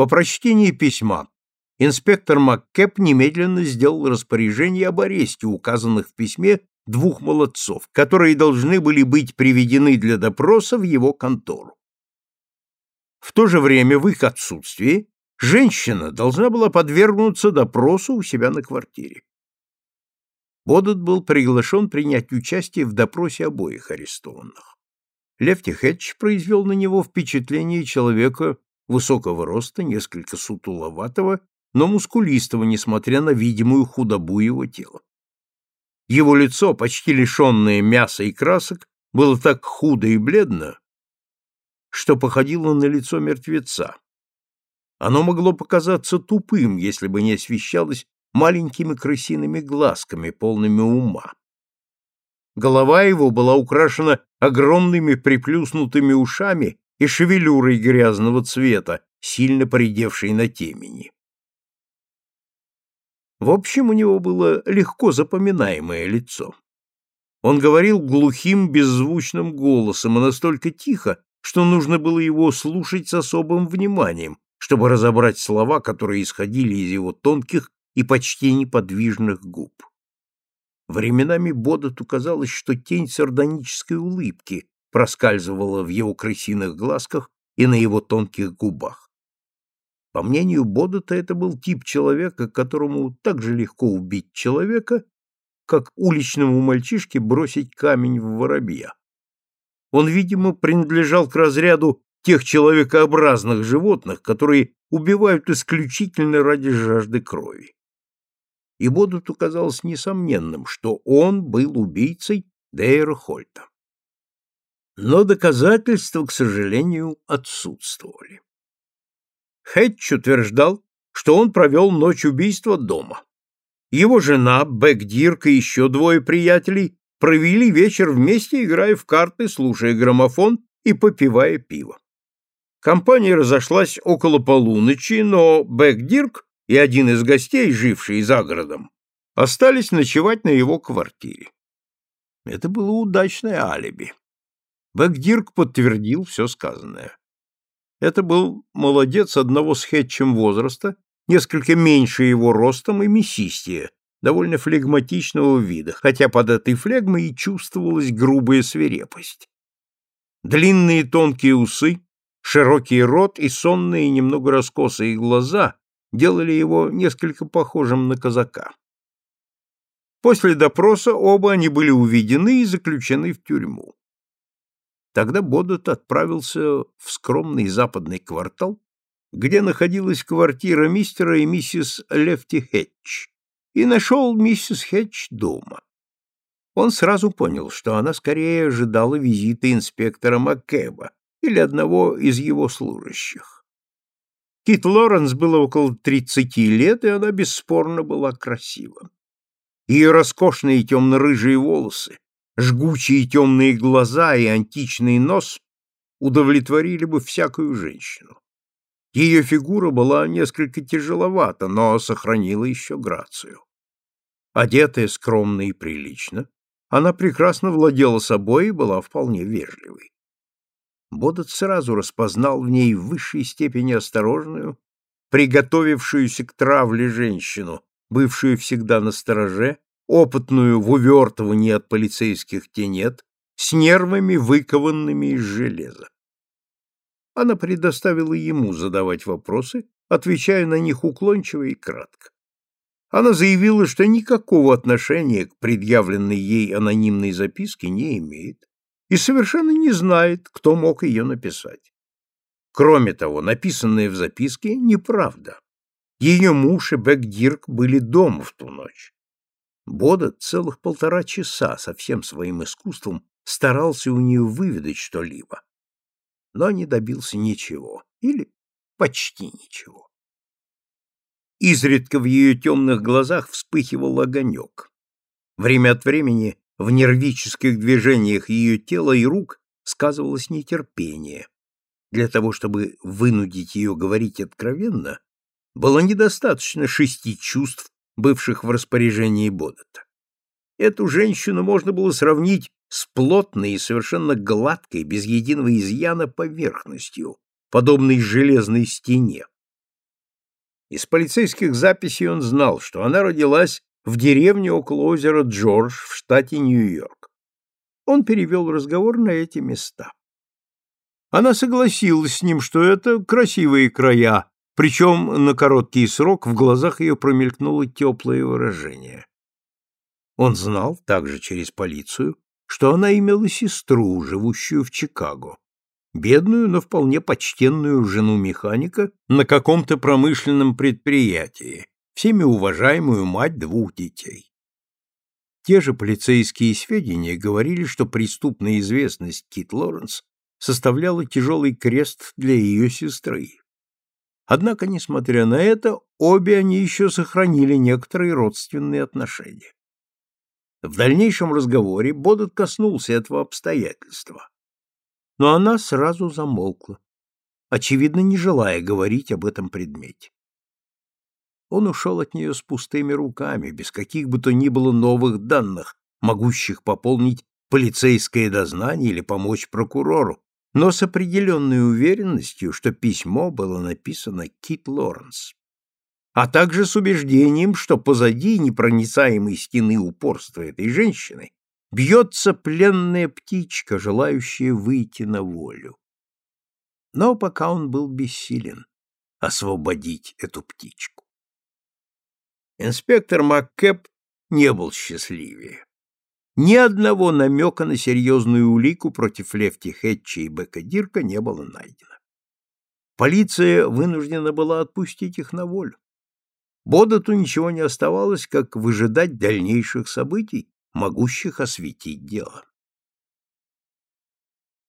По прочтении письма инспектор МакКэп немедленно сделал распоряжение об аресте указанных в письме двух молодцов, которые должны были быть приведены для допроса в его контору. В то же время в их отсутствии женщина должна была подвергнуться допросу у себя на квартире. Бодот был приглашен принять участие в допросе обоих арестованных. Лефти Хэтч произвел на него впечатление человека высокого роста, несколько сутуловатого, но мускулистого, несмотря на видимую худобу его тела. Его лицо, почти лишенное мяса и красок, было так худо и бледно, что походило на лицо мертвеца. Оно могло показаться тупым, если бы не освещалось маленькими крысиными глазками, полными ума. Голова его была украшена огромными приплюснутыми ушами и шевелюрой грязного цвета, сильно поредевшей на темени. В общем, у него было легко запоминаемое лицо. Он говорил глухим, беззвучным голосом и настолько тихо, что нужно было его слушать с особым вниманием, чтобы разобрать слова, которые исходили из его тонких и почти неподвижных губ. Временами Бодоту казалось, что тень сардонической улыбки проскальзывала в его крысиных глазках и на его тонких губах. По мнению Бодота, это был тип человека, которому так же легко убить человека, как уличному мальчишке бросить камень в воробья. Он, видимо, принадлежал к разряду тех человекообразных животных, которые убивают исключительно ради жажды крови. И Бодуту казалось несомненным, что он был убийцей Дейра Хольта. Но доказательства, к сожалению, отсутствовали. Хэтч утверждал, что он провел ночь убийства дома. Его жена, Бэк Дирк и еще двое приятелей провели вечер вместе, играя в карты, слушая граммофон и попивая пиво. Компания разошлась около полуночи, но Бэк Дирк и один из гостей, живший за городом, остались ночевать на его квартире. Это было удачное алиби. Бэк Дирк подтвердил все сказанное. Это был молодец одного с Хэтчем возраста, несколько меньше его ростом и мясистее, довольно флегматичного вида, хотя под этой флегмой и чувствовалась грубая свирепость. Длинные тонкие усы, широкий рот и сонные немного раскосые глаза делали его несколько похожим на казака. После допроса оба они были уведены и заключены в тюрьму. Тогда Бодот отправился в скромный западный квартал, где находилась квартира мистера и миссис Лефти Хэтч, и нашел миссис Хэтч дома. Он сразу понял, что она скорее ожидала визита инспектора Маккеба или одного из его служащих. Кит Лоренс было около тридцати лет, и она бесспорно была красива. Ее роскошные темно-рыжие волосы, жгучие темные глаза и античный нос удовлетворили бы всякую женщину. Ее фигура была несколько тяжеловата, но сохранила еще грацию. Одетая скромно и прилично, она прекрасно владела собой и была вполне вежливой. Бодот сразу распознал в ней в высшей степени осторожную, приготовившуюся к травле женщину, бывшую всегда на стороже, опытную в увертывании от полицейских тенет, с нервами, выкованными из железа. Она предоставила ему задавать вопросы, отвечая на них уклончиво и кратко. Она заявила, что никакого отношения к предъявленной ей анонимной записке не имеет и совершенно не знает, кто мог ее написать. Кроме того, написанное в записке неправда. Ее муж и Бек Дирк были дома в ту ночь. Бода целых полтора часа со всем своим искусством старался у нее выведать что-либо, но не добился ничего или почти ничего. Изредка в ее темных глазах вспыхивал огонек. Время от времени в нервических движениях ее тела и рук сказывалось нетерпение. Для того, чтобы вынудить ее говорить откровенно, было недостаточно шести чувств бывших в распоряжении Бодота. Эту женщину можно было сравнить с плотной и совершенно гладкой, без единого изъяна поверхностью, подобной железной стене. Из полицейских записей он знал, что она родилась в деревне около озера Джордж в штате Нью-Йорк. Он перевел разговор на эти места. Она согласилась с ним, что это красивые края, причем на короткий срок в глазах ее промелькнуло теплое выражение. Он знал, также через полицию, что она имела сестру, живущую в Чикаго, бедную, но вполне почтенную жену механика на каком-то промышленном предприятии, всеми уважаемую мать двух детей. Те же полицейские сведения говорили, что преступная известность Кит Лоренс составляла тяжелый крест для ее сестры. Однако, несмотря на это, обе они еще сохранили некоторые родственные отношения. В дальнейшем разговоре Бодот коснулся этого обстоятельства. Но она сразу замолкла, очевидно, не желая говорить об этом предмете. Он ушел от нее с пустыми руками, без каких бы то ни было новых данных, могущих пополнить полицейское дознание или помочь прокурору, но с определенной уверенностью, что письмо было написано Кит Лоренс а также с убеждением, что позади непроницаемой стены упорства этой женщины бьется пленная птичка, желающая выйти на волю. Но пока он был бессилен освободить эту птичку. Инспектор МакКэп не был счастливее. Ни одного намека на серьезную улику против Лефти Хэтча и Бека Дирка не было найдено. Полиция вынуждена была отпустить их на волю. Бодоту ничего не оставалось, как выжидать дальнейших событий, могущих осветить дело.